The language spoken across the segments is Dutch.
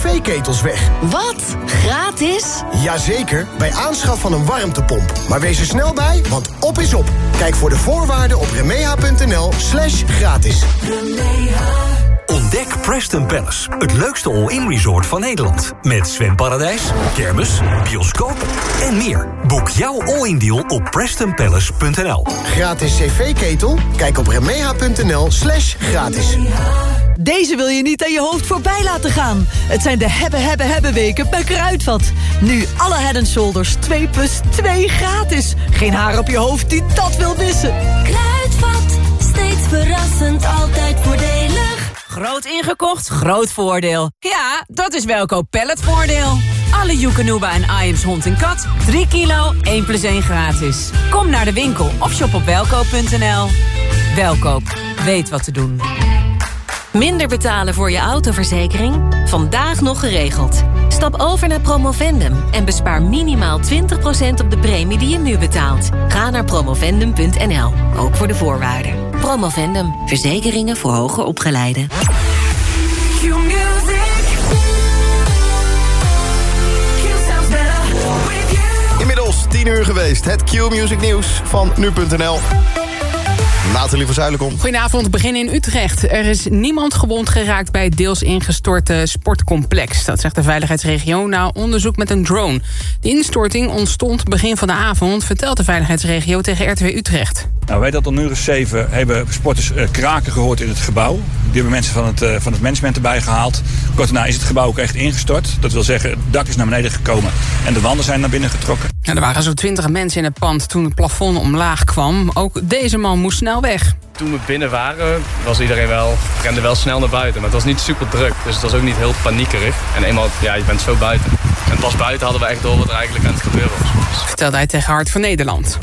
cv-ketels weg. Wat? Gratis? Jazeker, bij aanschaf van een warmtepomp. Maar wees er snel bij, want op is op. Kijk voor de voorwaarden op remeha.nl slash gratis. Ontdek Preston Palace, het leukste all-in resort van Nederland. Met zwemparadijs, kermis, bioscoop en meer. Boek jouw all-in deal op prestonpalace.nl. Gratis cv-ketel? Kijk op remeha.nl slash gratis. Deze wil je niet aan je hoofd voorbij laten gaan. Het zijn de hebben, hebben, hebben weken bij Kruidvat. Nu alle Head Shoulders 2 plus 2 gratis. Geen haar op je hoofd die dat wil missen. Kruidvat, steeds verrassend, altijd voordelig. Groot ingekocht, groot voordeel. Ja, dat is Welkoop Palletvoordeel. Alle Joekanuba en Iams hond en kat. 3 kilo, 1 plus 1 gratis. Kom naar de winkel of shop op welkoop.nl. Welkoop, weet wat te doen. Minder betalen voor je autoverzekering? Vandaag nog geregeld. Stap over naar Promovendum en bespaar minimaal 20% op de premie die je nu betaalt. Ga naar promovendum.nl, ook voor de voorwaarden. Promovendum, verzekeringen voor hoger opgeleiden. Inmiddels 10 uur geweest. Het Q-Music nieuws van nu.nl. Nathalie van Zuilenkom. Goedenavond, we beginnen in Utrecht. Er is niemand gewond geraakt bij het deels ingestorte sportcomplex. Dat zegt de veiligheidsregio na onderzoek met een drone. De instorting ontstond begin van de avond, vertelt de veiligheidsregio tegen RTW Utrecht. Nou, wij dat om uur 7 hebben sporters uh, kraken gehoord in het gebouw. Die hebben mensen van het, uh, van het management erbij gehaald. Kort daarna is het gebouw ook echt ingestort. Dat wil zeggen, het dak is naar beneden gekomen en de wanden zijn naar binnen getrokken. Ja, er waren zo'n 20 mensen in het pand toen het plafond omlaag kwam. Ook deze man moest snel weg. Toen we binnen waren, was iedereen wel, rende wel snel naar buiten. Maar het was niet super druk, dus het was ook niet heel paniekerig. En eenmaal, ja, je bent zo buiten. En pas buiten hadden we echt door wat er eigenlijk aan het gebeuren was. Vertelde hij tegen Hart van Nederland.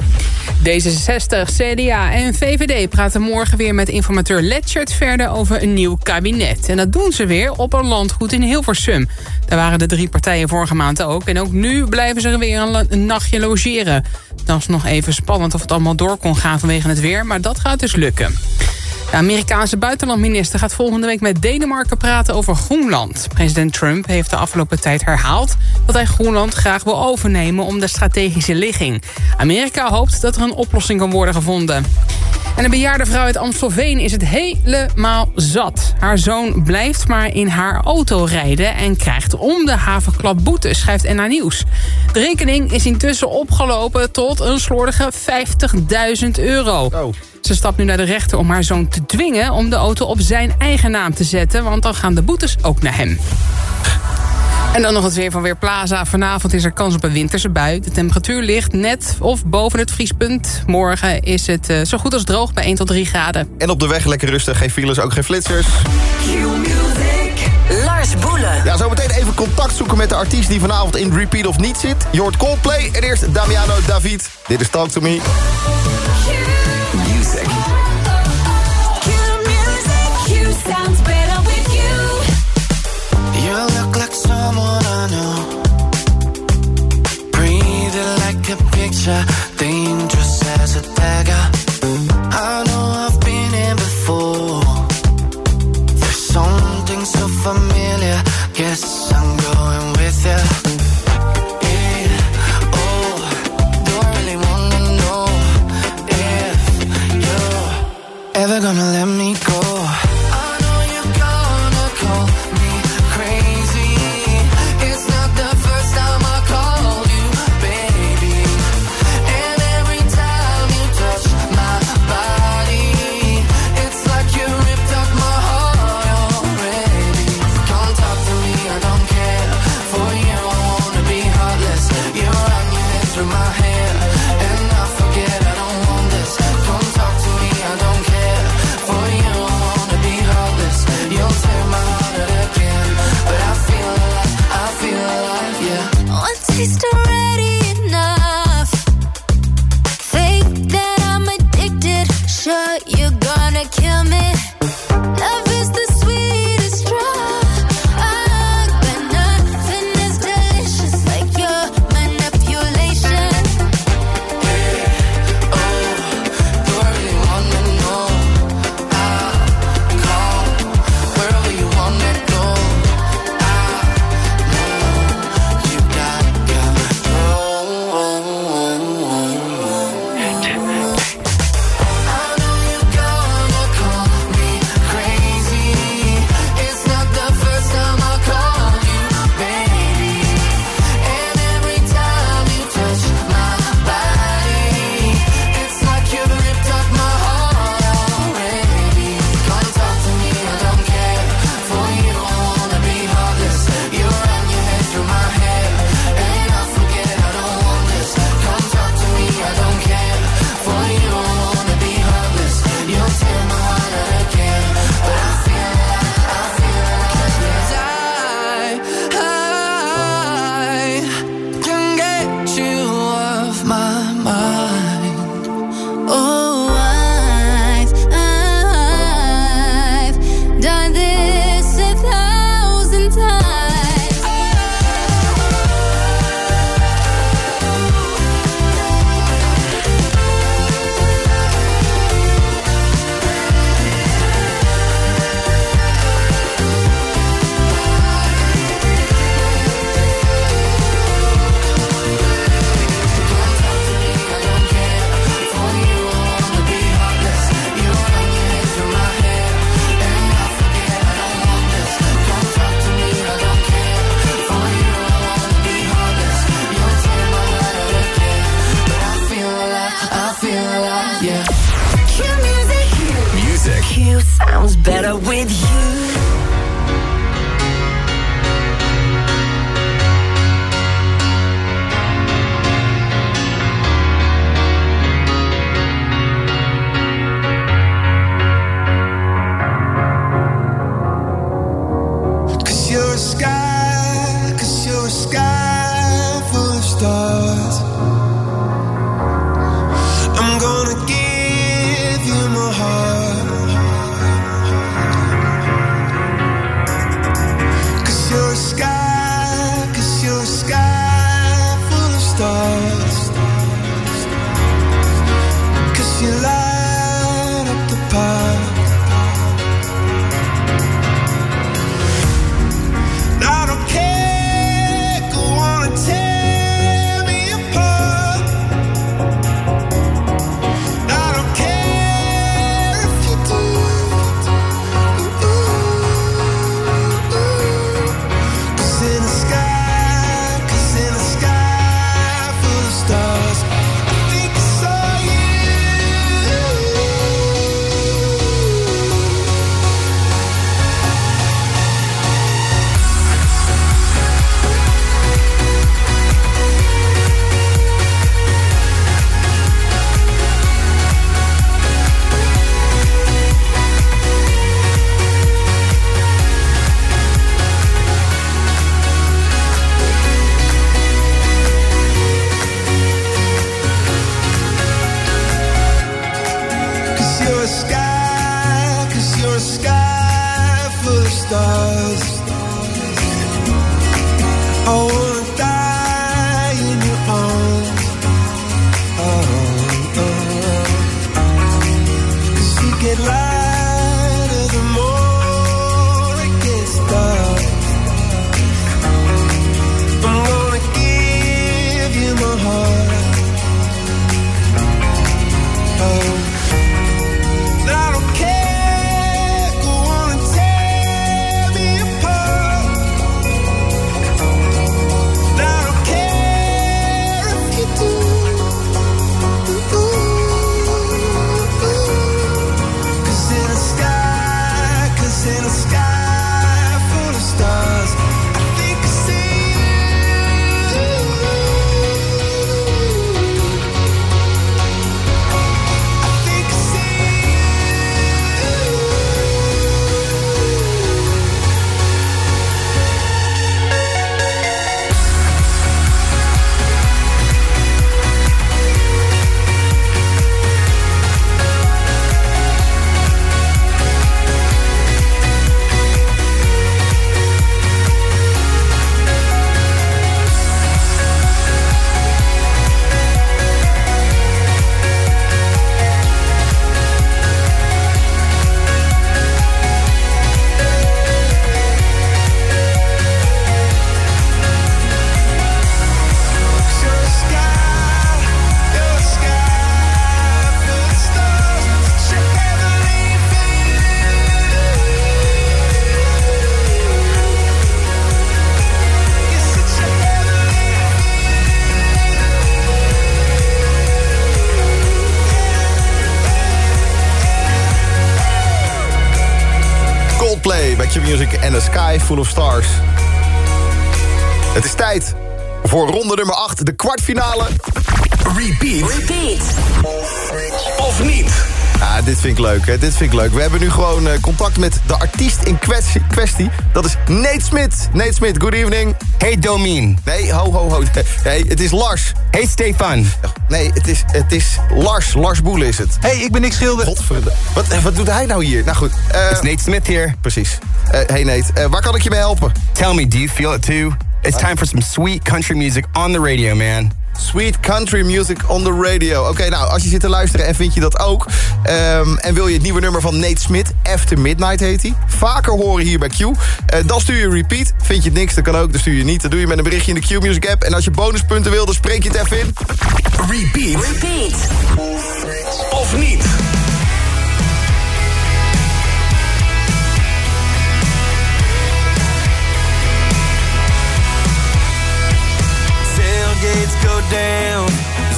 D66, CDA en VVD praten morgen weer met informateur Letchert verder over een nieuw kabinet. En dat doen ze weer op een landgoed in Hilversum. Daar waren de drie partijen vorige maand ook. En ook nu blijven ze er weer een nachtje logeren. Dat is nog even spannend of het allemaal door kon gaan vanwege het weer. Maar dat gaat dus lukken. De Amerikaanse buitenlandminister gaat volgende week met Denemarken praten over Groenland. President Trump heeft de afgelopen tijd herhaald dat hij Groenland graag wil overnemen om de strategische ligging. Amerika hoopt dat er een oplossing kan worden gevonden. En een bejaarde vrouw uit Amstelveen is het helemaal zat. Haar zoon blijft maar in haar auto rijden... en krijgt om de havenklap boete, schrijft NA Nieuws. De rekening is intussen opgelopen tot een slordige 50.000 euro. Oh. Ze stapt nu naar de rechter om haar zoon te dwingen... om de auto op zijn eigen naam te zetten... want dan gaan de boetes ook naar hem. En dan nog het weer van Weerplaza. Vanavond is er kans op een winterse bui. De temperatuur ligt net of boven het vriespunt. Morgen is het uh, zo goed als droog bij 1 tot 3 graden. En op de weg lekker rustig. Geen files, ook geen flitsers. Lars Boelen. Ja, zometeen even contact zoeken met de artiest die vanavond in Repeat of Niet zit. Je hoort Coldplay en eerst Damiano David. Dit is Talk To Me. Sounds better with you. You look like someone I know. Breathing like a picture, dangerous as a dagger. Sky Full of Stars. Het is tijd voor ronde nummer 8, de kwartfinale. Repeat. Repeat. Of niet? Ja, dit vind ik leuk, hè? Dit vind ik leuk. We hebben nu gewoon eh, contact met de artiest in kwestie, kwestie. Dat is Nate Smit. Nate Smit, good evening. Hey Domien. Nee, ho, ho, ho. Nee, het is Lars. Hey Stefan. Nee, het is, het is Lars. Lars Boel is het. Hey, ik ben Nick Schilder. Godverdomme. Wat, eh, wat doet hij nou hier? Nou goed. Het is Nate Smit hier. Precies. Eh, hey Nate, eh, waar kan ik je mee helpen? Tell me, do you feel it too? It's time for some sweet country music on the radio, man. Sweet country music on the radio. Oké, nou, als je zit te luisteren en vind je dat ook... ehm, en wil je het nieuwe nummer van Nate Smith, After Midnight heet hij... vaker horen hier bij Q, eh, dan stuur je repeat. Vind je het niks, dat kan ook, dan stuur je niet. Dat doe je met een berichtje in de Q Music app. En als je bonuspunten wil, dan spreek je het even in. Repeat. Repeat. Of niet. Tailgates go down,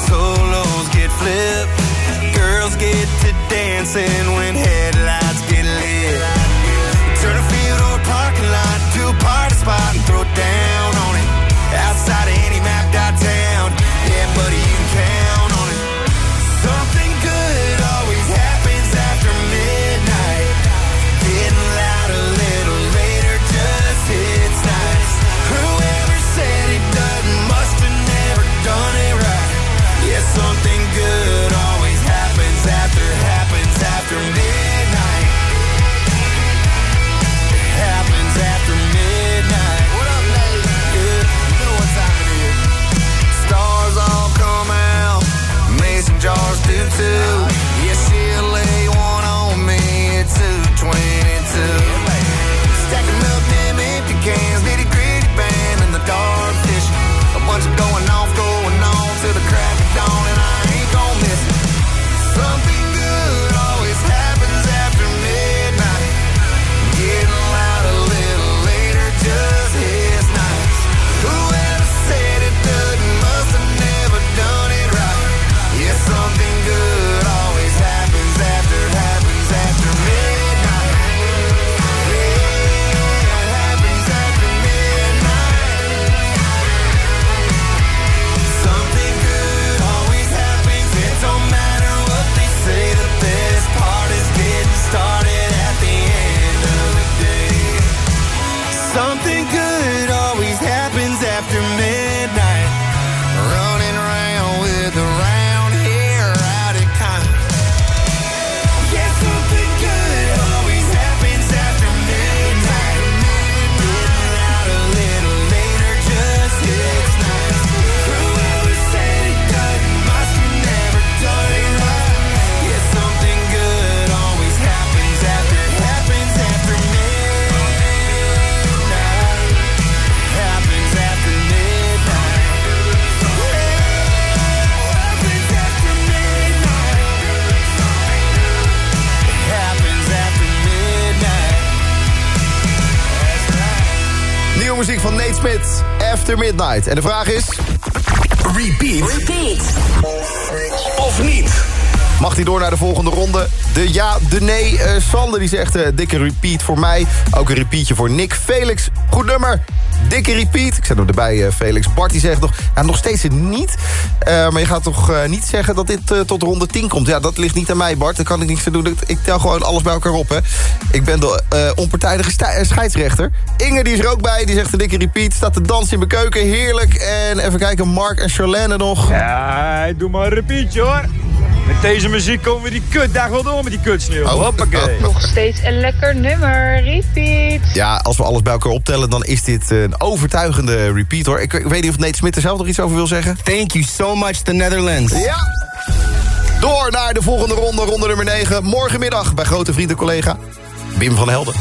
solos get flipped, girls get to dancing when headlights get lit. Turn a field or a parking lot to a party spot and throw down on it. Outside En de vraag is... Repeat. Repeat. Of niet? Mag hij door naar de volgende ronde? De ja, de nee. Eh, Sander die zegt eh, dikke repeat voor mij. Ook een repeatje voor Nick. Felix, goed nummer. Dikke repeat. Ik zet hem erbij, eh, Felix. Bart die zegt nog, ja, nog steeds niet. Eh, maar je gaat toch eh, niet zeggen dat dit eh, tot ronde 10 komt? Ja, dat ligt niet aan mij, Bart. Daar kan ik niks aan doen. Ik- tel gewoon alles bij elkaar op, hè. Ik ben de onpartijdige scheidsrechter. Inge die is er ook bij. Die zegt een dikke repeat. Staat te dansen in mijn keuken. Heerlijk. En even kijken, Mark en Charlene nog. Ja, doe maar een repeatje hoor. Met deze muziek komen we die kutdag wel door met die kutsneeuw. Oh. Hoppakee. Nog steeds een lekker nummer. Repeat. Ja, als we alles bij elkaar optellen, dan is dit een overtuigende repeat, hoor. Ik, ik weet niet of Nate Smit er zelf nog iets over wil zeggen. Thank you so much, the Netherlands. Ja. Door naar de volgende ronde, ronde nummer 9. Morgenmiddag bij grote vriend en collega Wim van Helden.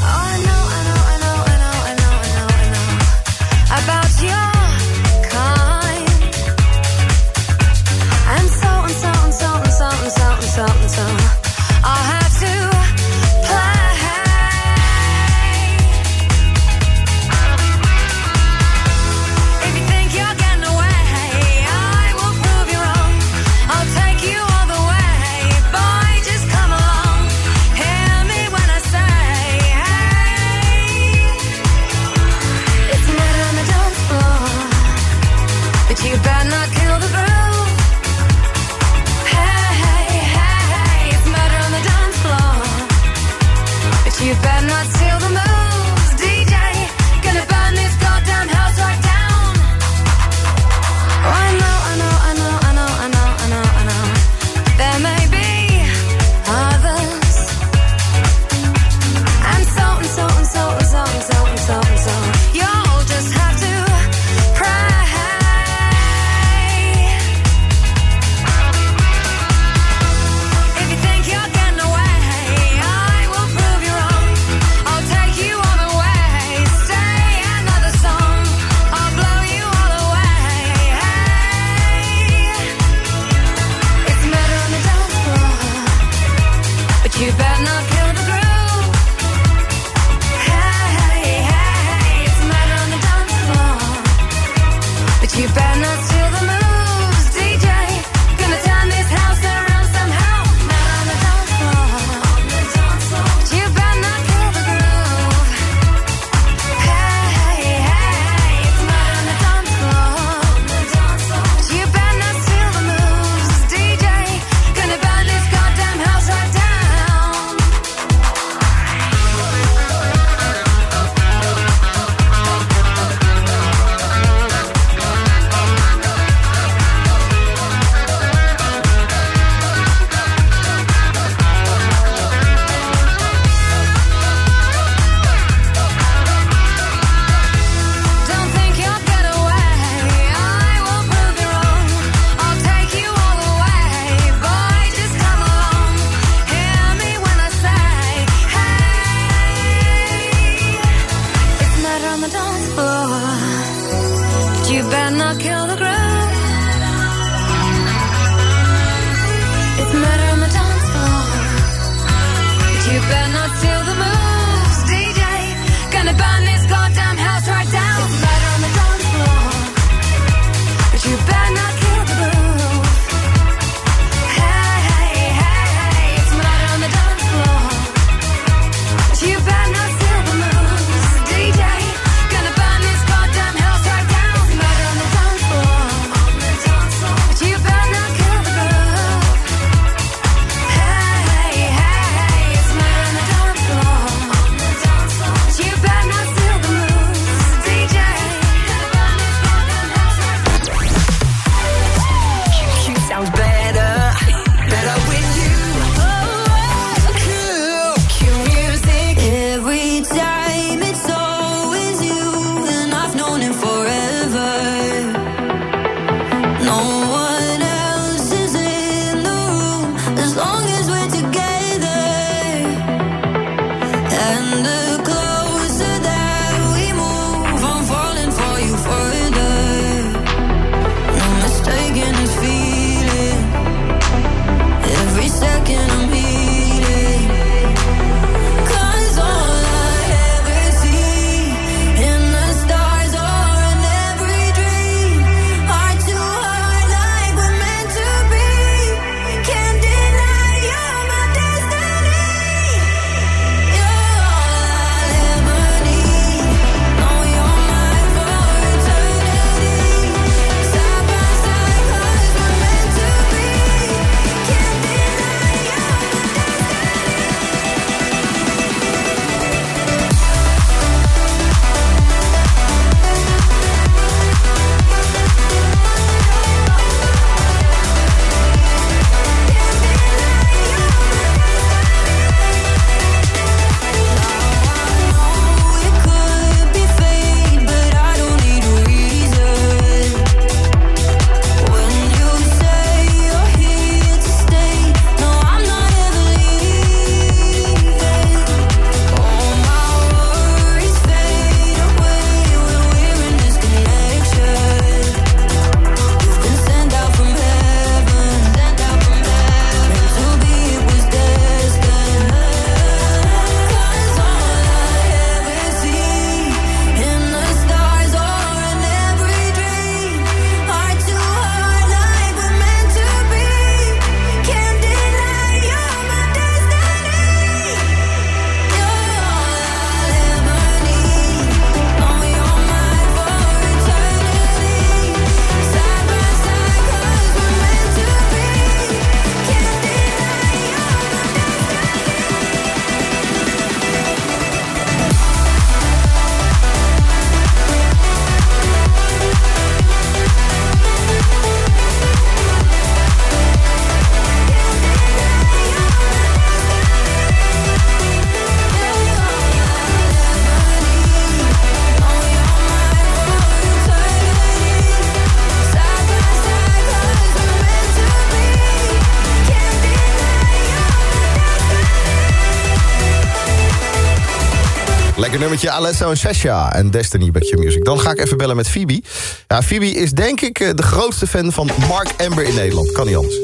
Nummertje Alessa en Sasha en Destiny bij Q-Music. Dan ga ik even bellen met Phoebe. Ja, Phoebe is denk ik eh, de grootste fan van Mark Amber in Nederland. Kan niet anders.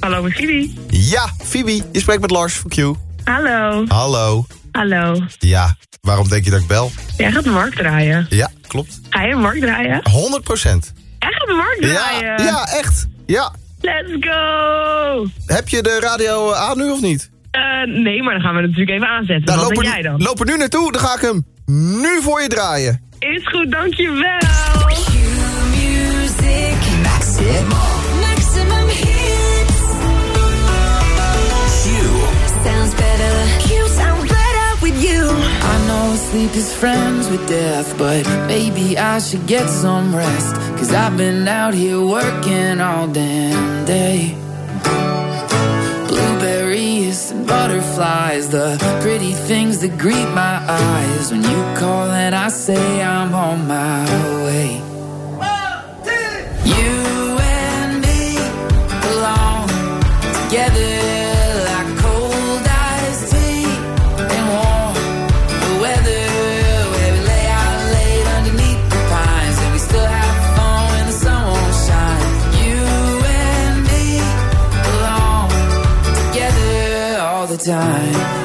Hallo, met Phoebe. Ja, Phoebe, je spreekt met Lars van Q. Hallo. Hallo. Hallo. Ja, waarom denk je dat ik bel? Jij gaat de markt draaien. Ja, klopt. Ga je een markt draaien? 100 procent. Echt gaat de markt draaien? Ja, ja, echt. Ja. Let's go! Heb je de radio aan nu of niet? Eh, nee, maar dan gaan we het natuurlijk even aanzetten. Nou, Wat loop er, jij dan? loop er nu naartoe, dan ga ik hem nu voor je draaien. Is goed, dankjewel. Music Maximum. Maximum hits. Q sounds better. Q sounds better with you. I know sleep is friends with death, but maybe I should get some rest. Cause I've been out here working all damn day. Butterflies, the pretty things that greet my eyes. When you call and I say I'm on my way. Time.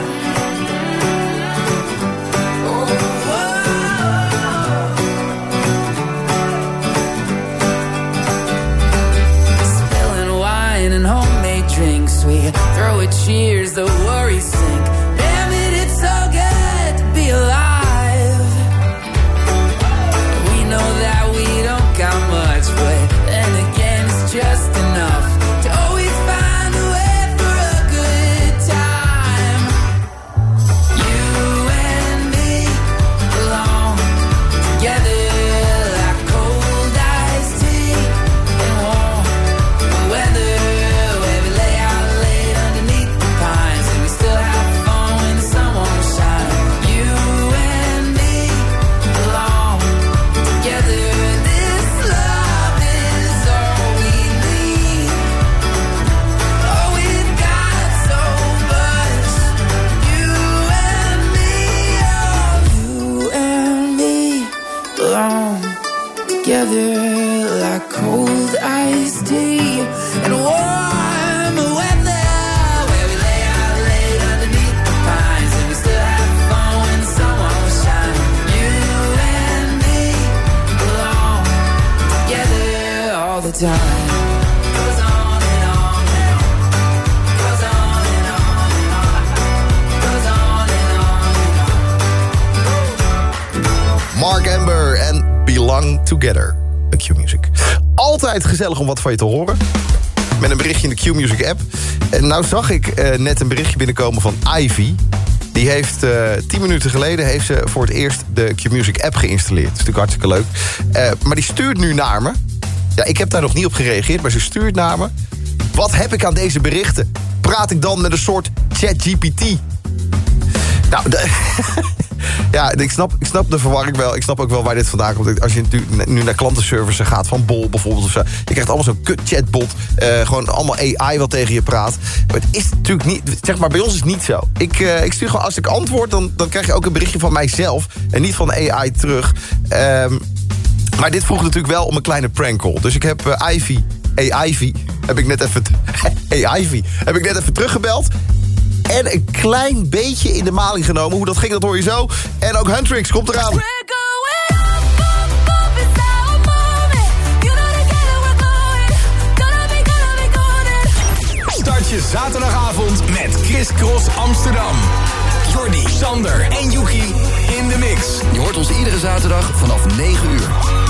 Gezellig om wat van je te horen. Met een berichtje in de Q-Music app. En nou zag ik eh, net een berichtje binnenkomen van Ivy. Die heeft eh, tien minuten geleden heeft ze voor het eerst de Q-Music app geïnstalleerd. Dat is natuurlijk hartstikke leuk. Eh, maar die stuurt nu naar me. Ja, ik heb daar nog niet op gereageerd, maar ze stuurt naar me. Wat heb ik aan deze berichten? Praat ik dan met een soort chat-GPT? Nou, ja, ik snap, ik snap de verwarring wel. Ik snap ook wel waar dit vandaan komt. Als je nu, naar klantenservices gaat, van Bol bijvoorbeeld of zo. Je krijgt allemaal zo'n kut chatbot. eh, gewoon allemaal AI wat tegen je praat. Maar het is natuurlijk niet... Zeg maar, bij ons is het niet zo. Ik, eh, ik stuur gewoon, als ik antwoord, dan, dan krijg je ook een berichtje van mijzelf. En niet van AI terug. Ehm, maar dit vroeg natuurlijk wel om een kleine prank call. Dus ik heb eh, Ivy... AI-Ivy heb ik net even... AI-Ivy heb ik net even teruggebeld. En een klein beetje in de maling genomen. Hoe dat ging, dat hoor je zo. En ook Huntrix komt eraan. Start je zaterdagavond met Chris Cross Amsterdam. Jordi, Sander en Yuki in de mix. Je hoort ons iedere zaterdag vanaf 9 uur.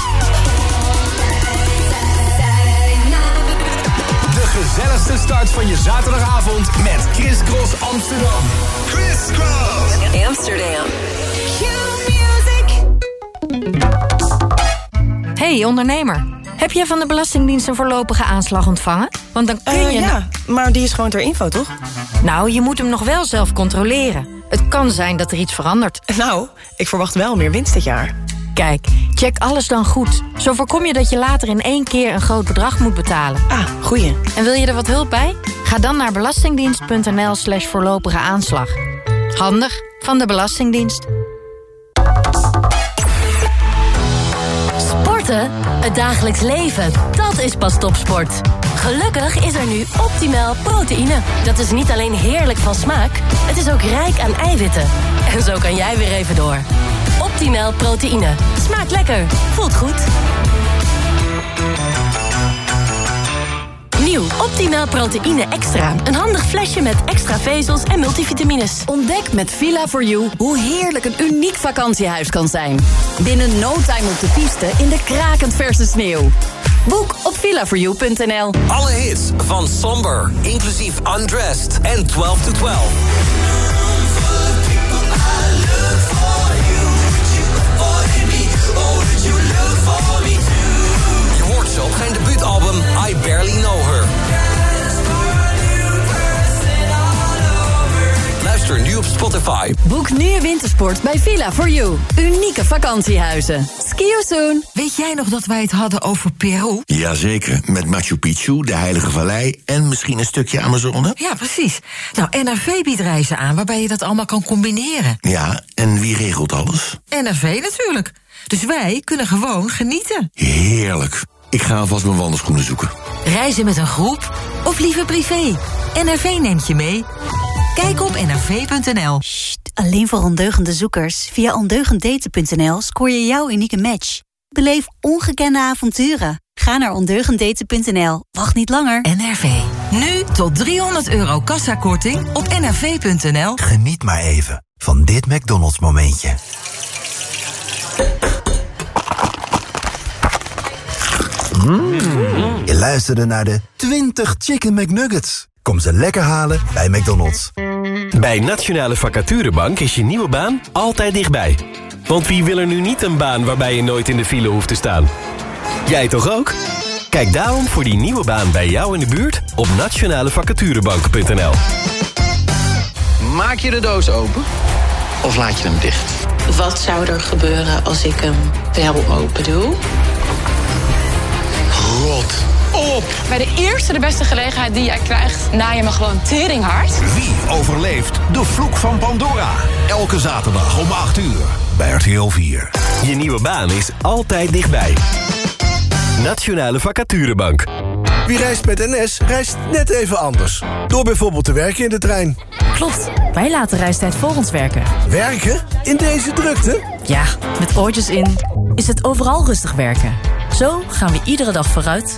Gezelligste start van je zaterdagavond met Chris Cross Amsterdam. Chris Cross Amsterdam. Hey ondernemer, heb jij van de Belastingdienst een voorlopige aanslag ontvangen? Want dan kun Eh, je... ja, maar die is gewoon ter info, toch? Nou, je moet hem nog wel zelf controleren. Het kan zijn dat er iets verandert. Nou, ik verwacht wel meer winst dit jaar. Kijk, check alles dan goed. Zo voorkom je dat je later in één keer een groot bedrag moet betalen. Ah, goeie. En wil je er wat hulp bij? Ga dan naar belastingdienst.nl slash voorlopige aanslag. Handig van de Belastingdienst. Sporten? Het dagelijks leven. Dat is pas topsport. Gelukkig is er nu optimaal proteïne. Dat is niet alleen heerlijk van smaak, het is ook rijk aan eiwitten. En zo kan jij weer even door. Optimaal proteïne. Smaakt lekker. Voelt goed. Nieuw Optimaal Proteïne Extra. Een handig flesje met extra vezels en multivitamines. Ontdek met Villa4You hoe heerlijk een uniek vakantiehuis kan zijn. Binnen no time op de piste in de krakend verse sneeuw. Boek op villa4you.nl. Alle hits van Somber, inclusief Undressed en 12 to 12. Je hoort ze op zijn debuutalbum I Barely Know Her. Luister nu op Spotify. Boek nu je wintersport bij Villa4You. Unieke vakantiehuizen. You soon. Weet jij nog dat wij het hadden over Peru? Jazeker, met Machu Picchu, de Heilige Vallei en misschien een stukje Amazone. Ja, precies. Nou, NRV biedt reizen aan waarbij je dat allemaal kan combineren. Ja, en wie regelt alles? NRV natuurlijk. Dus wij kunnen gewoon genieten. Heerlijk. Ik ga alvast mijn wandelschoenen zoeken. Reizen met een groep of liever privé. NRV neemt je mee. Kijk op nrv.nl. Alleen voor ondeugende zoekers. Via ondeugenddaten.nl scoor je jouw unieke match. Beleef ongekende avonturen. Ga naar ondeugenddaten.nl. Wacht niet langer. NRV. Nu tot 300 euro kassakorting op nrv.nl. Geniet maar even van dit McDonald's momentje. Mm. Je luisterde naar de 20 Chicken McNuggets. Kom ze lekker halen bij McDonald's. Bij Nationale Vacaturebank is je nieuwe baan altijd dichtbij. Want wie wil er nu niet een baan waarbij je nooit in de file hoeft te staan? Jij toch ook? Kijk daarom voor die nieuwe baan bij jou in de buurt op nationalevacaturebank.nl. Maak je de doos open of laat je hem dicht? Wat zou er gebeuren als ik hem wel open doe? Rot op! Bij de eerste de beste gelegenheid die jij krijgt, na je me gewoon teringhard. Wie overleeft de vloek van Pandora? Elke zaterdag om 8 uur bij RTL 4. Je nieuwe baan is altijd dichtbij. Nationale Vacaturebank. Wie reist met NS, reist net even anders. Door bijvoorbeeld te werken in de trein. Klopt, wij laten reistijd voor ons werken. Werken? In deze drukte? Ja, met oortjes in is het overal rustig werken. Zo gaan we iedere dag vooruit.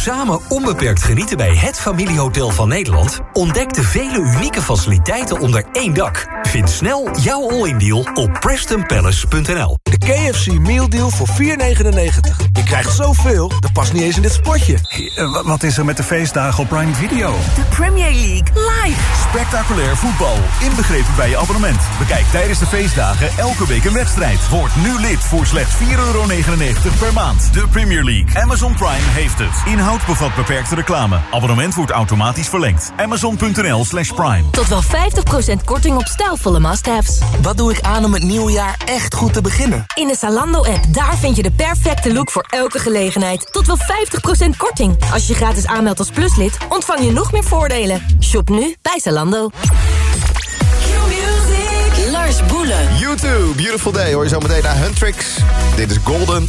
Samen onbeperkt genieten bij het familiehotel van Nederland? Ontdek de vele unieke faciliteiten onder één dak. Vind snel jouw all-in deal op PrestonPalace.nl. De KFC Meal Deal voor 4,99. Je krijgt zoveel, dat past niet eens in dit spotje. Wat is er met de feestdagen op Prime Video? De Premier League live. Spectaculair voetbal, inbegrepen bij je abonnement. Bekijk tijdens de feestdagen elke week een wedstrijd. Word nu lid voor slechts 4,99 euro per maand. De Premier League. Amazon Prime heeft het. Inhoud bevat beperkte reclame. Abonnement wordt automatisch verlengd. Amazon.nl slash Prime. Tot wel 50% korting op stijlvolle must-haves. Wat doe ik aan om het nieuwe jaar echt goed te beginnen? In de Zalando-app, daar vind je de perfecte look voor elke gelegenheid. Tot wel 50% korting. Als je gratis aanmeldt als pluslid, ontvang je nog meer voordelen. Shop nu bij Zalando. Lars Boelen. YouTube, Beautiful Day. Hoor je zo meteen naar Huntrix. Dit is Golden.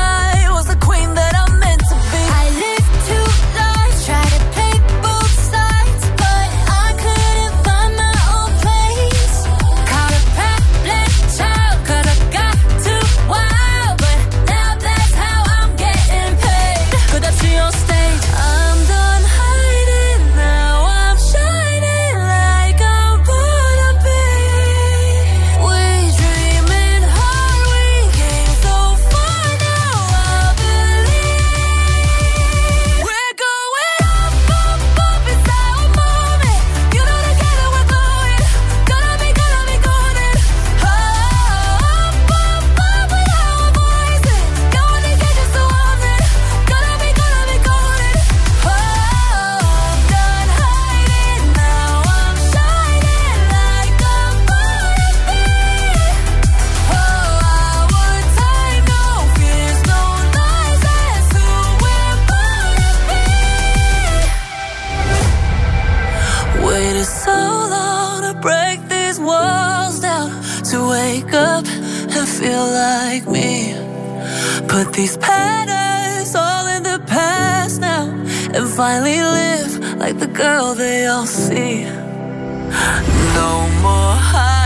walls down to wake up and feel like me. Put these patterns all in the past now and finally live like the girl they all see. No more hiding.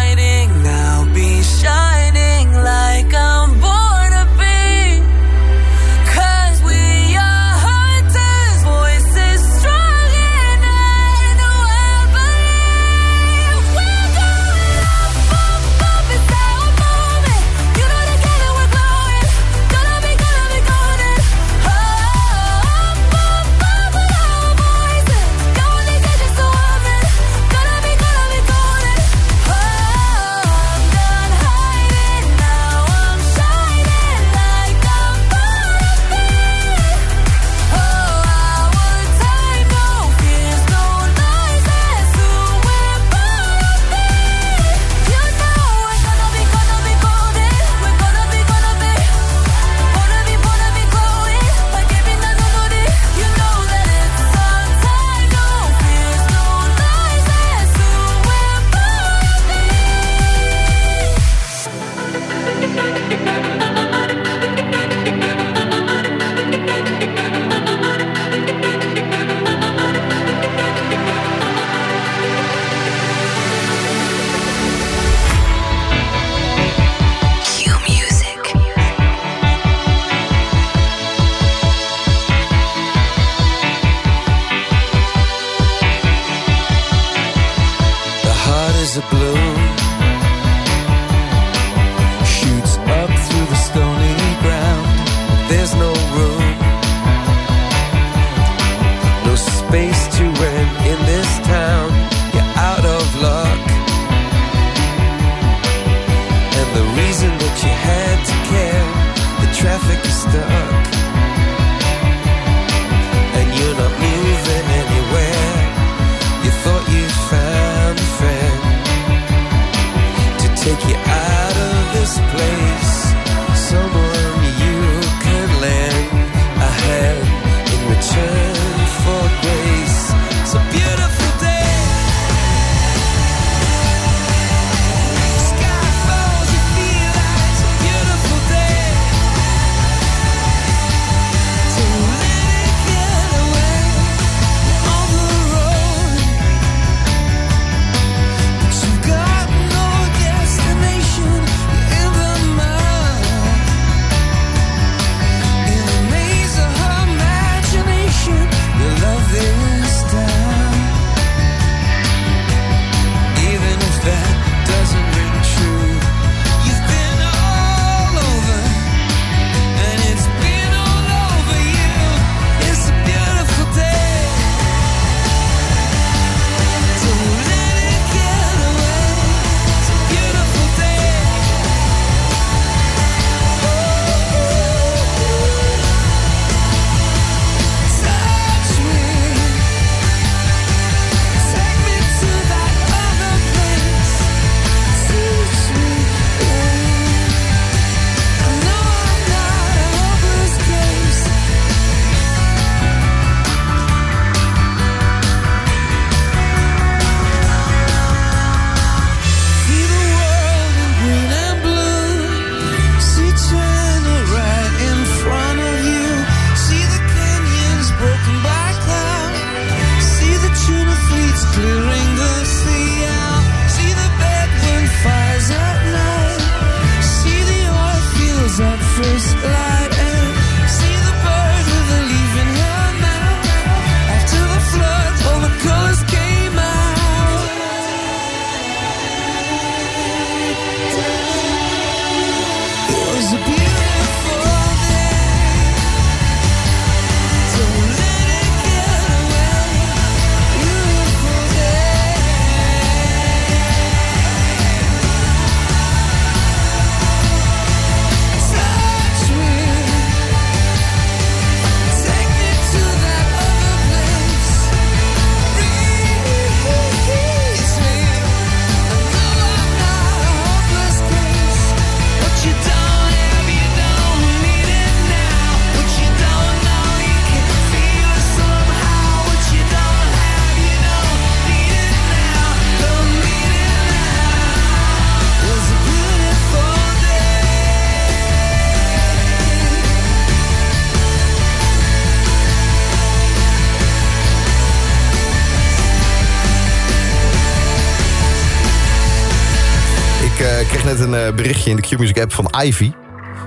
Een eh, berichtje in de Q-Music app van Ivy.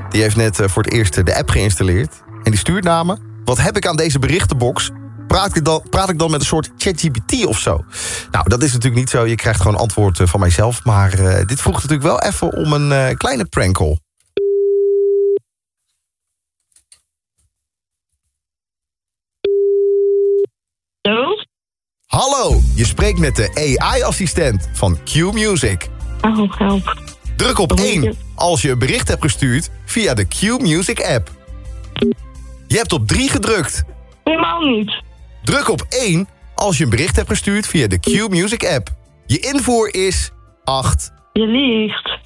Die heeft net eh, voor het eerst eh, de app geïnstalleerd. En die stuurt naar me. Wat heb ik aan deze berichtenbox? Praat ik, dan, praat ik dan met een soort ChatGPT of zo? Nou, dat is natuurlijk niet zo. Je krijgt gewoon antwoord van mijzelf. Maar dit vroeg natuurlijk wel even om een kleine prankel. Hallo? Hallo, je spreekt met de AI-assistent van Q-Music. Oh, help. Druk op 1 als je een bericht hebt gestuurd via de Q-Music app. Je hebt op 3 gedrukt. Helemaal niet. Druk op 1 als je een bericht hebt gestuurd via de Q-Music app. Je invoer is 8. Je liegt.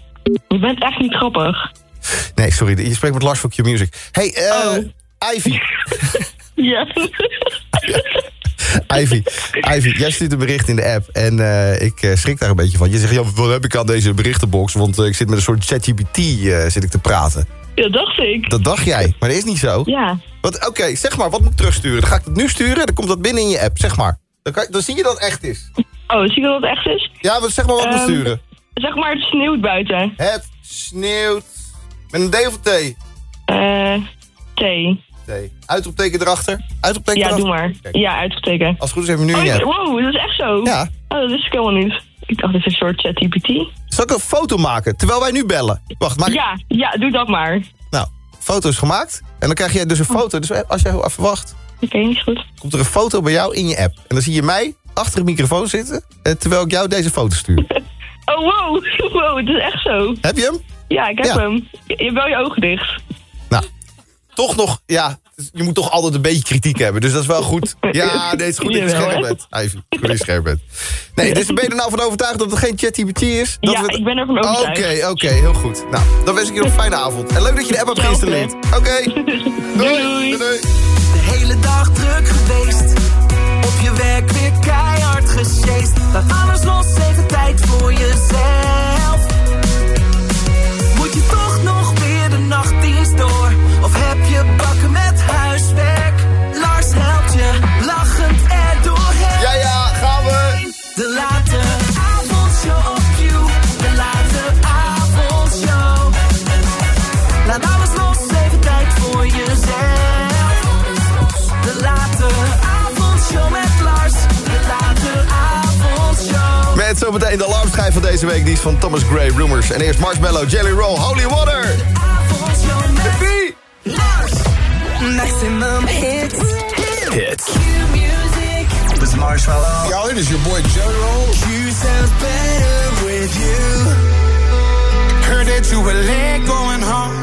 Je bent echt niet grappig. Nee, sorry, je spreekt met Lars van Q-Music. Hey, eh Ivy. Ja. Ivy, Ivy, jij stuurt een bericht in de app en eh, ik eh, schrik daar een beetje van. Je zegt, ja, wat heb ik aan deze berichtenbox? Want eh, ik zit met een soort ChatGPT zit ik te praten. Ja, dacht ik. Dat dacht jij, maar dat is niet zo. Ja. Oké, zeg maar, wat moet ik terugsturen? Dan ga ik het nu sturen, dan komt dat binnen in je app, zeg maar. Dan, kan, dan zie je dat het echt is. Oh, zie je dat het echt is? Ja, wat, zeg maar wat moet Ehm, sturen. Zeg maar, het sneeuwt buiten. Het sneeuwt. Met een D of een T? Eh, T. T. Uitroepteken erachter? Uitroepteken Ja, erachter? doe maar. Kijk. Ja, uitgetekend. Als het goed is, hebben we nu Oh, in je wow, dat is echt zo? Ja. Oh, dat wist ik helemaal niet. Ik dacht, dit is een soort ChatGPT. Zal ik een foto maken, terwijl wij nu bellen? Wacht, maak... Ja, ja, doe dat maar. Nou, foto is gemaakt. En dan krijg je dus een foto. Dus als jij even wacht, Oké, is goed. komt er een foto bij jou in je app. En dan zie je mij achter de microfoon zitten, eh, terwijl ik jou deze foto stuur. Oh, wow. Wow, het is echt zo. Heb je hem? Ja, ik heb Ja. hem. Je, je hebt wel je ogen dicht. Nou, toch nog, ja, je moet toch altijd een beetje kritiek hebben. Dus dat is wel goed. Ja, nee, het is goed dat je scherp bent. Ivy, goed dat je scherp bent. Nee, dus ben je er nou van overtuigd dat het geen ChatGPT is? Dat Ja, we- ik ben ervan Oké, overtuigd. oké, heel goed. Nou, dan wens ik je nog een fijne avond. En leuk dat je de app hebt geïnstalleerd. Oké. Doei. Doei. doei. De hele dag druk geweest. Op je werk weer keihard gesjeest. Laat alles los, even tijd voor jezelf. Thomas Gray, Rumors. En eerst Marshmallow, Jelly Roll, Holy Water. Avondshow met Maximum hits. Hits. This is Marshmallow. Y'all, it is your boy Jelly Roll. Q sounds better with you. Heard that you were late going home.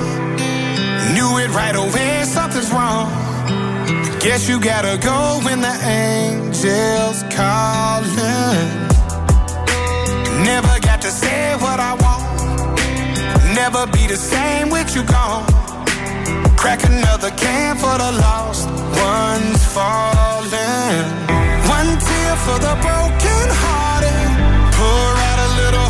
Knew it right away, something's wrong. Guess you gotta go when the angels calling. The same with you gone. Crack another can for the lost ones falling. One tear for the broken hearted. Pour out a little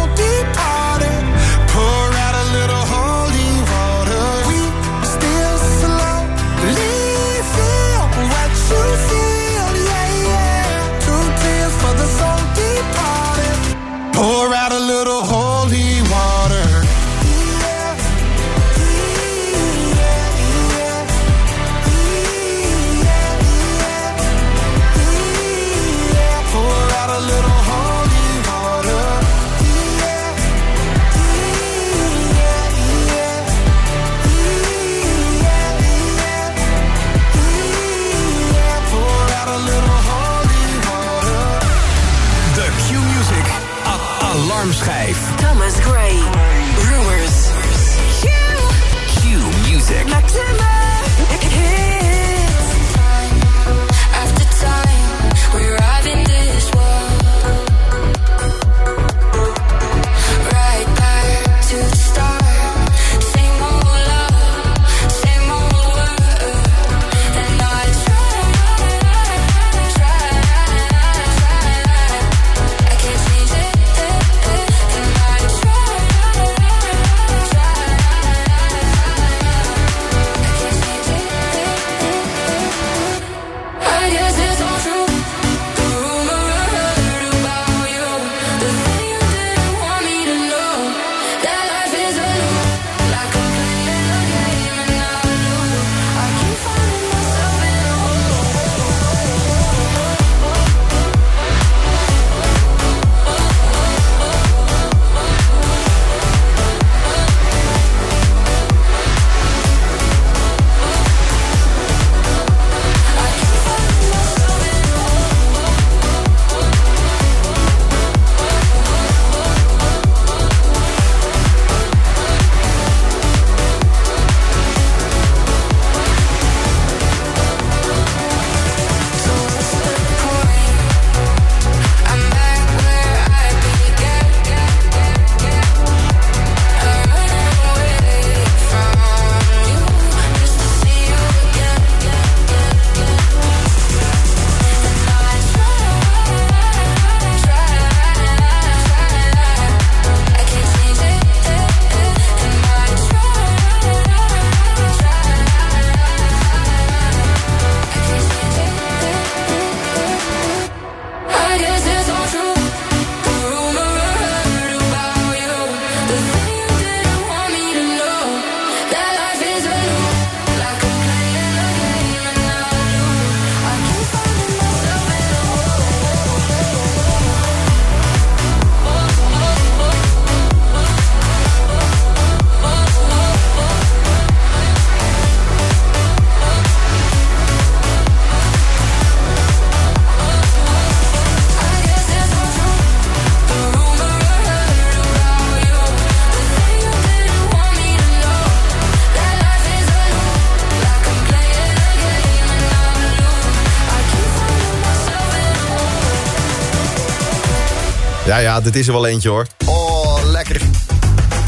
Ja, ja, dit is er wel eentje hoor. Oh, lekker.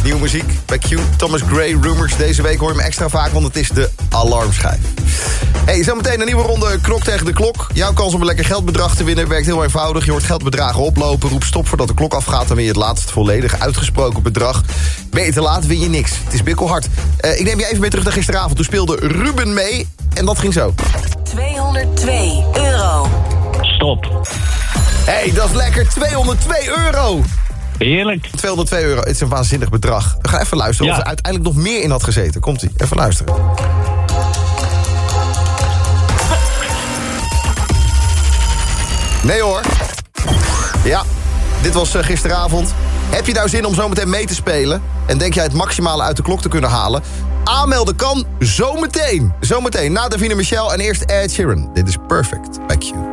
Nieuwe muziek bij Q. Thomas Gray, Rumors. Deze week hoor je hem extra vaak, want het is de alarmschijf. Hey, zometeen een nieuwe ronde Klok tegen de Klok. Jouw kans om een lekker geldbedrag te winnen werkt heel eenvoudig. Je hoort geldbedragen oplopen, roep stop voordat de klok afgaat... dan win je het laatst volledig uitgesproken bedrag. Ben je te laat, win je niks. Het is bikkelhard. Eh, ik neem je even mee terug naar gisteravond. Toen speelde Ruben mee en dat ging zo. 202 euro. Stop. Hey, dat is lekker. 202 euro. Heerlijk. 202 euro, het is een waanzinnig bedrag. We gaan even luisteren of er uiteindelijk nog meer in had gezeten. Komt-ie, even luisteren. Nee hoor. Ja, dit was eh, gisteravond. Heb je nou zin om zometeen mee te spelen? En denk jij het maximale uit de klok te kunnen halen? Aanmelden kan zometeen. Zometeen, na Davina Michel en eerst Ed Sheeran. Dit is Perfect Back You.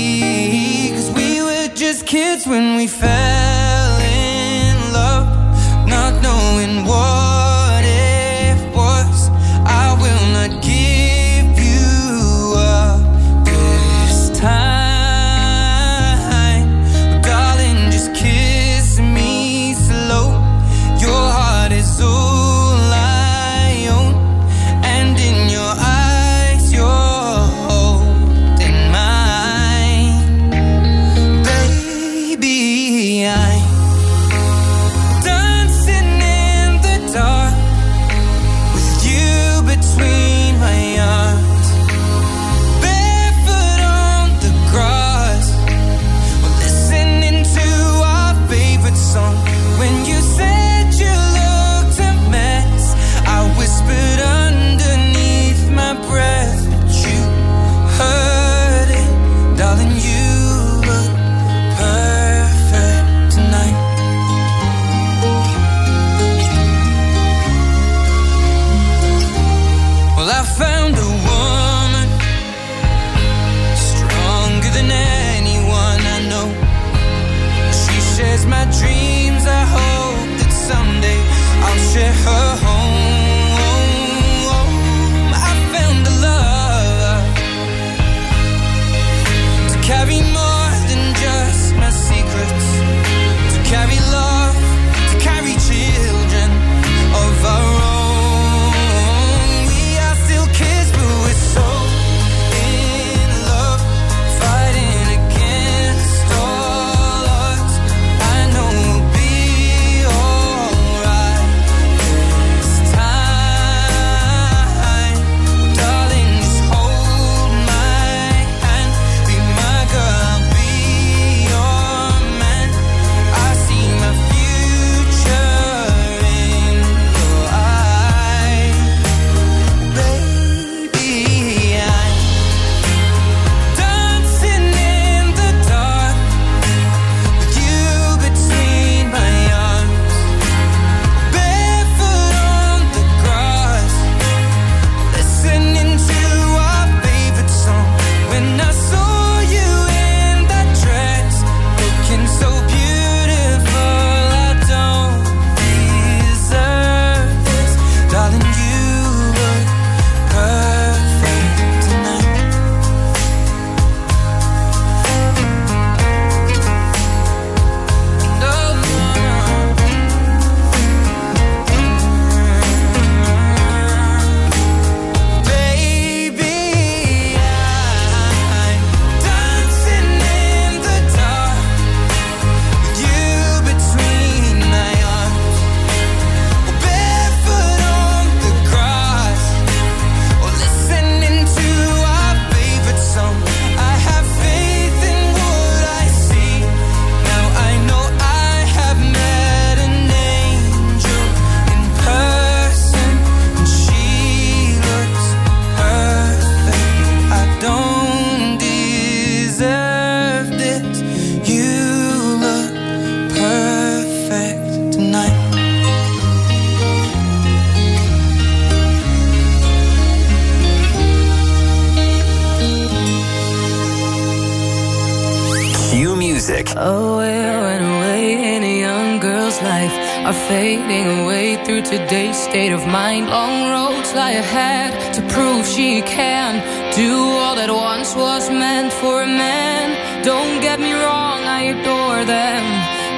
Kids when we fell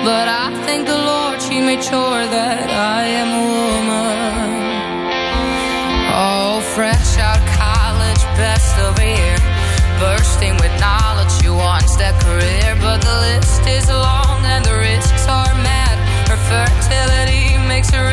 But I thank the Lord she made sure that I am a woman. Oh, fresh out college, best of year. Bursting with knowledge, she wants that career. But the list is long and the risks are mad. Her fertility makes her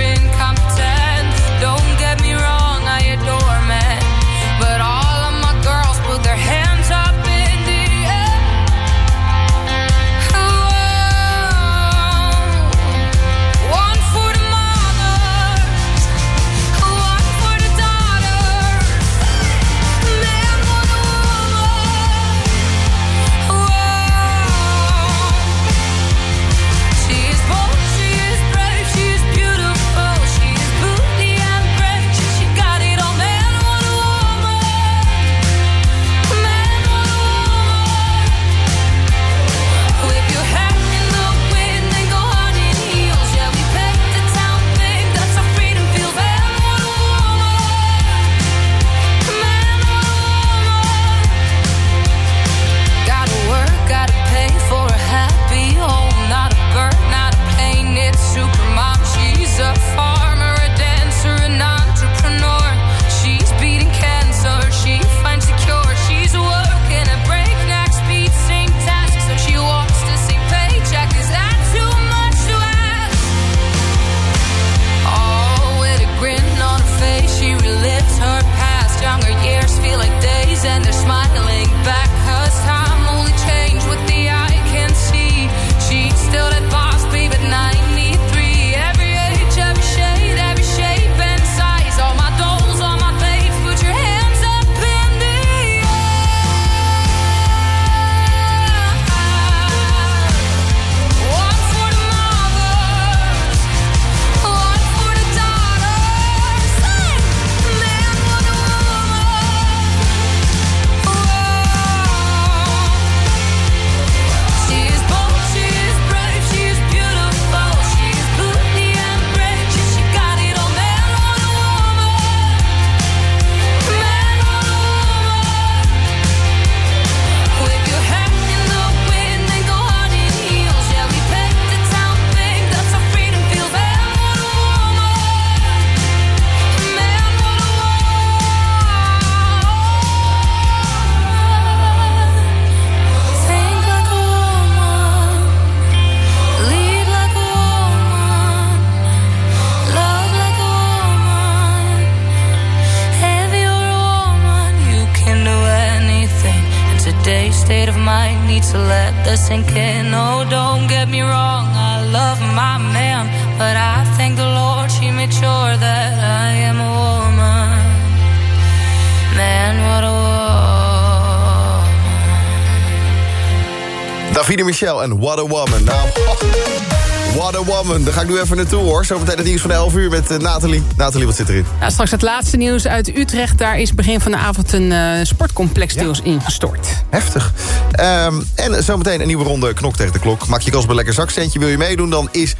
Daar ga ik nu even naartoe hoor. Zometeen het nieuws van 11 uur met eh, Nathalie. Nathalie, wat zit erin? Nou, straks het laatste nieuws uit Utrecht. Daar is begin van de avond een eh, sportcomplex deels ingestort. Heftig. Ehm, en zometeen een nieuwe ronde Knok tegen de klok. Maak je kans een lekker zakcentje. Wil je meedoen, dan is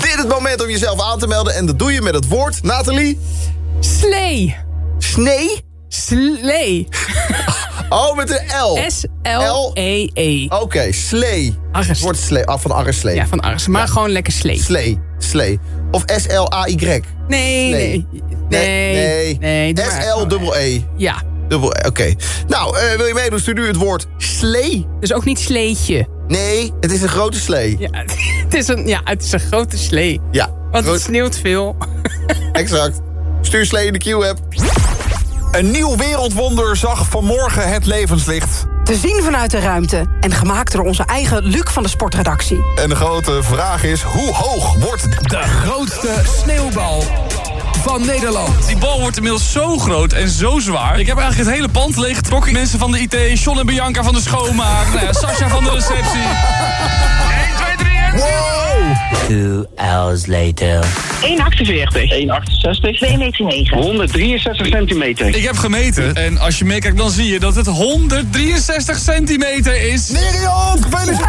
dit het moment om jezelf aan te melden. En dat doe je met het woord, Nathalie... Slee. Snee? Slee. Oh, met een L. S-L-E-E. Oké, slee. Het wordt slee. Ah, van Arreslee. Ja, van Arres. Maar gewoon lekker slee. Slee. Slee. Of S-L-A-Y. Nee, nee. Nee. Nee. Nee. doe maar. S-L-E. Ja. Dubbel E, oké. Nou, eh, wil je meedoen, stuur nu het woord slee. Dus ook niet sleetje. Nee, het is een grote slee. Ja, het is een, ja, het is een grote slee. Ja. Want Groot- het sneeuwt veel. Exact. Stuur slee in de Q-app. Een nieuw wereldwonder zag vanmorgen het levenslicht. Te zien vanuit de ruimte en gemaakt door onze eigen Luc van de Sportredactie. En de grote vraag is, hoe hoog wordt De grootste sneeuwbal van Nederland. Die bal wordt inmiddels zo groot en zo zwaar. Ik heb eigenlijk het hele pand leeggetrokken. Mensen van de IT, John en Bianca van de schoonmaak. Nou ja, Sascha van de receptie. 1, 2, 3 en... Two hours later. 1,48. 1,68. 2 meter 9. 163 centimeter. Ik heb gemeten en als je meekijkt dan zie je dat het 163 centimeter is. Nerion, gefeliciteerd!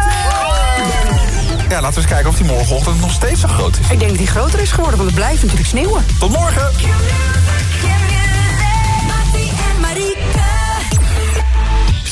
Ja, laten we eens kijken of die morgenochtend nog steeds zo groot is. Ik denk dat die groter is geworden, want het blijft natuurlijk sneeuwen. Tot morgen!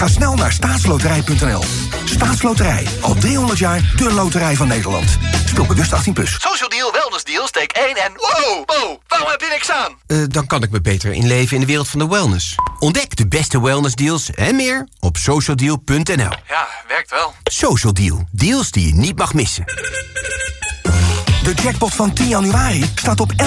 Ga snel naar staatsloterij.nl. Staatsloterij. Al 300 jaar de loterij van Nederland. Speel bewust 18+. Plus. Social Deal, Wellness Deal, steek 1 en... Wow, wow, waarom heb je niks aan? Eh, dan kan ik me beter inleven in de wereld van de wellness. Ontdek de beste wellnessdeals en meer op socialdeal.nl. Ja, werkt wel. Social Deal. Deals die je niet mag missen. De jackpot van 10 januari staat op 11,1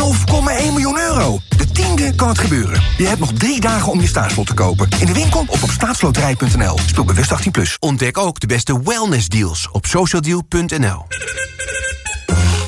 miljoen euro. De tiende kan het gebeuren. Je hebt nog drie dagen om je staatslot te kopen. In de winkel of op staatsloterij.nl. Speel bewust 18+. Plus. Ontdek ook de beste wellnessdeals op socialdeal.nl.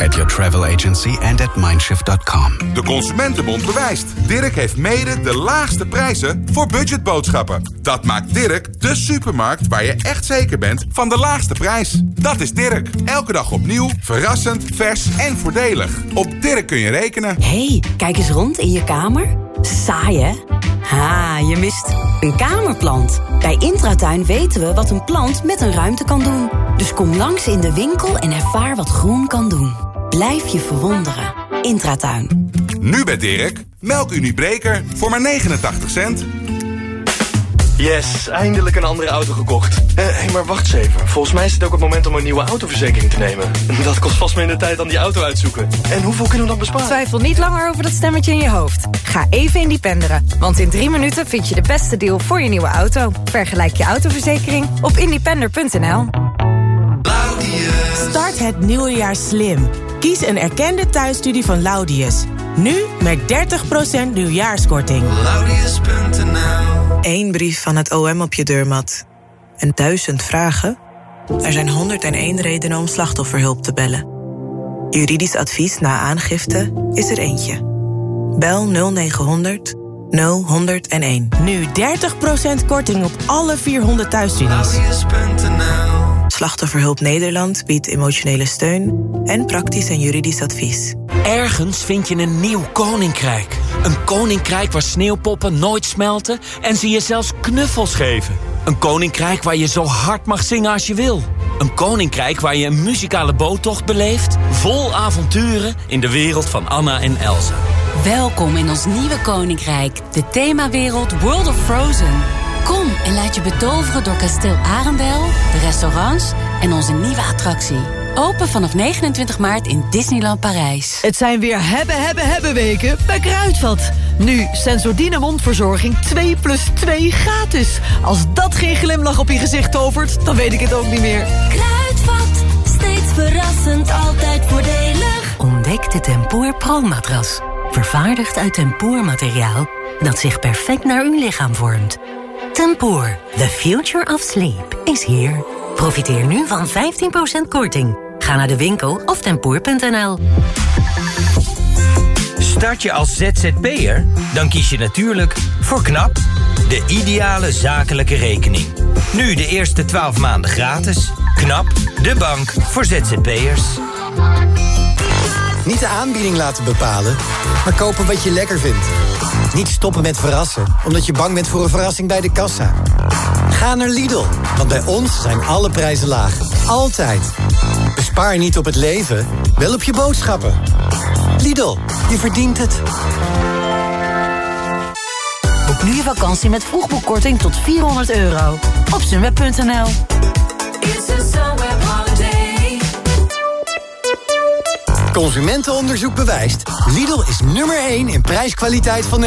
At your travel agency and at mindshift.com. De Consumentenbond bewijst. Dirk heeft mede de laagste prijzen voor budgetboodschappen. Dat maakt Dirk de supermarkt waar je echt zeker bent van de laagste prijs. Dat is Dirk. Elke dag opnieuw, verrassend, vers en voordelig. Op Dirk kun je rekenen. hey, kijk eens rond in je kamer. Saai, hè? Ha, je mist een kamerplant. Bij Intratuin weten we wat een plant met een ruimte kan doen. Dus kom langs in de winkel en ervaar wat groen kan doen. Blijf je verwonderen. Intratuin. Nu bij Dirk, melkuniebreker voor maar 89 cent. Yes, eindelijk een andere auto gekocht. Hé, hey, maar wacht eens even. Volgens mij is het ook het moment om een nieuwe autoverzekering te nemen. Dat kost vast minder tijd dan die auto uitzoeken. En hoeveel kunnen we dan besparen? Twijfel niet langer over dat stemmetje in je hoofd. Ga even independeren, want in drie minuten vind je de beste deal voor je nieuwe auto. Vergelijk je autoverzekering op independer.nl. Start het nieuwe jaar slim. Kies een erkende thuisstudie van Laudius. Nu met 30% nieuwjaarskorting. Eén brief van het OM op je deurmat. En duizend vragen? Er zijn 101 redenen om slachtofferhulp te bellen. Juridisch advies na aangifte is er eentje. Bel 0900 0101. Nu 30% korting op alle 400 thuisstudies. Slachtofferhulp Nederland biedt emotionele steun en praktisch en juridisch advies. Ergens vind je een nieuw koninkrijk. Een koninkrijk waar sneeuwpoppen nooit smelten en ze je zelfs knuffels geven. Een koninkrijk waar je zo hard mag zingen als je wil. Een koninkrijk waar je een muzikale boottocht beleeft... vol avonturen in de wereld van Anna en Elsa. Welkom in ons nieuwe koninkrijk, de themawereld World of Frozen. Kom en laat je betoveren door kasteel Arendel, de restaurants en onze nieuwe attractie. Open vanaf 29 maart in Disneyland Parijs. Het zijn weer hebben, hebben, hebben weken bij Kruidvat. Nu Sensordine mondverzorging 2 plus 2 gratis. Als dat geen glimlach op je gezicht tovert, dan weet ik het ook niet meer. Kruidvat, steeds verrassend, altijd voordelig. Ontdek de Tempoor Pro-matras. Vervaardigd uit tempoormateriaal dat zich perfect naar uw lichaam vormt. Tempoor, the future of sleep, is here. Profiteer nu van 15% korting. Ga naar de winkel of tempoor.nl. Start je als ZZP'er? Dan kies je natuurlijk voor KNAP, de ideale zakelijke rekening. Nu de eerste 12 maanden gratis. KNAP, de bank voor ZZP'ers. Niet de aanbieding laten bepalen, maar kopen wat je lekker vindt. Niet stoppen met verrassen, omdat je bang bent voor een verrassing bij de kassa. Ga naar Lidl, want bij ons zijn alle prijzen laag. Altijd. Bespaar niet op het leven, wel op je boodschappen. Lidl, je verdient het. Boek nu je vakantie met vroegboekkorting tot 400 euro. Op sunweb.nl Consumentenonderzoek bewijst. Lidl is nummer 1 in prijskwaliteit van Nederland.